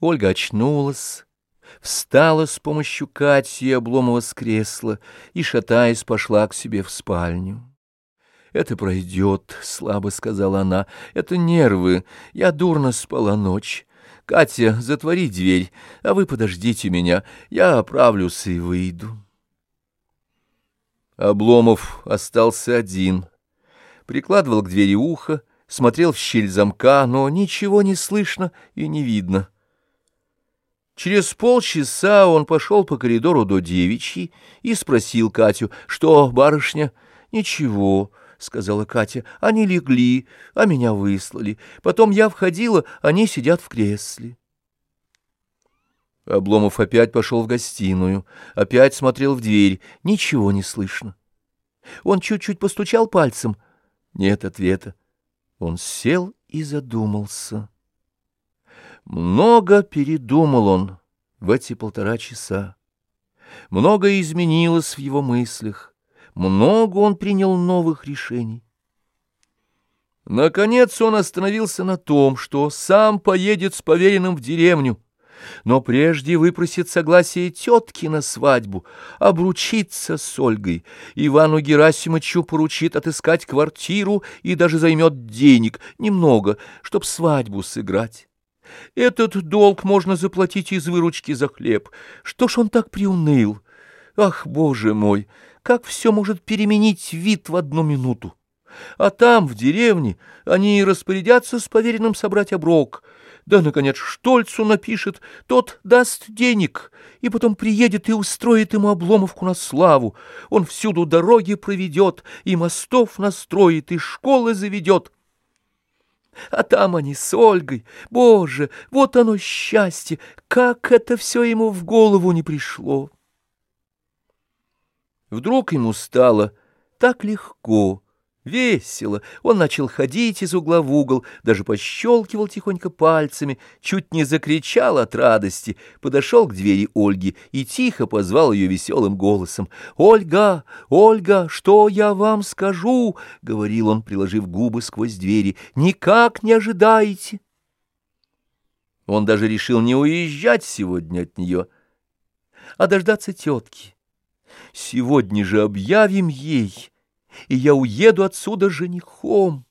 Ольга очнулась, встала с помощью Кати Обломова с кресла и, шатаясь, пошла к себе в спальню. «Это пройдет», — слабо сказала она, — «это нервы, я дурно спала ночь. Катя, затвори дверь, а вы подождите меня, я оправлюсь и выйду». Обломов остался один, прикладывал к двери ухо, смотрел в щель замка, но ничего не слышно и не видно. Через полчаса он пошел по коридору до девичьей и спросил Катю, что, барышня, ничего, — сказала Катя, — они легли, а меня выслали. Потом я входила, они сидят в кресле. Обломов опять пошел в гостиную, опять смотрел в дверь, ничего не слышно. Он чуть-чуть постучал пальцем, нет ответа. Он сел и задумался. Много передумал он в эти полтора часа. Многое изменилось в его мыслях, много он принял новых решений. Наконец он остановился на том, что сам поедет с поверенным в деревню, но прежде выпросит согласие тетки на свадьбу, обручиться с Ольгой, Ивану Герасимовичу поручит отыскать квартиру и даже займет денег, немного, чтоб свадьбу сыграть. Этот долг можно заплатить из выручки за хлеб. Что ж он так приуныл? Ах, боже мой, как все может переменить вид в одну минуту! А там, в деревне, они распорядятся с поверенным собрать оброк. Да, наконец, Штольцу напишет, тот даст денег, и потом приедет и устроит ему обломовку на славу. Он всюду дороги проведет, и мостов настроит, и школы заведет. А там они с Ольгой. Боже, вот оно счастье! Как это все ему в голову не пришло! Вдруг ему стало так легко, весело. Он начал ходить из угла в угол, даже пощелкивал тихонько пальцами, чуть не закричал от радости, подошел к двери Ольги и тихо позвал ее веселым голосом. «Ольга, Ольга, что я вам скажу?» — говорил он, приложив губы сквозь двери. «Никак не ожидаете!» Он даже решил не уезжать сегодня от нее, а дождаться тетки. Сегодня же объявим ей, и я уеду отсюда женихом.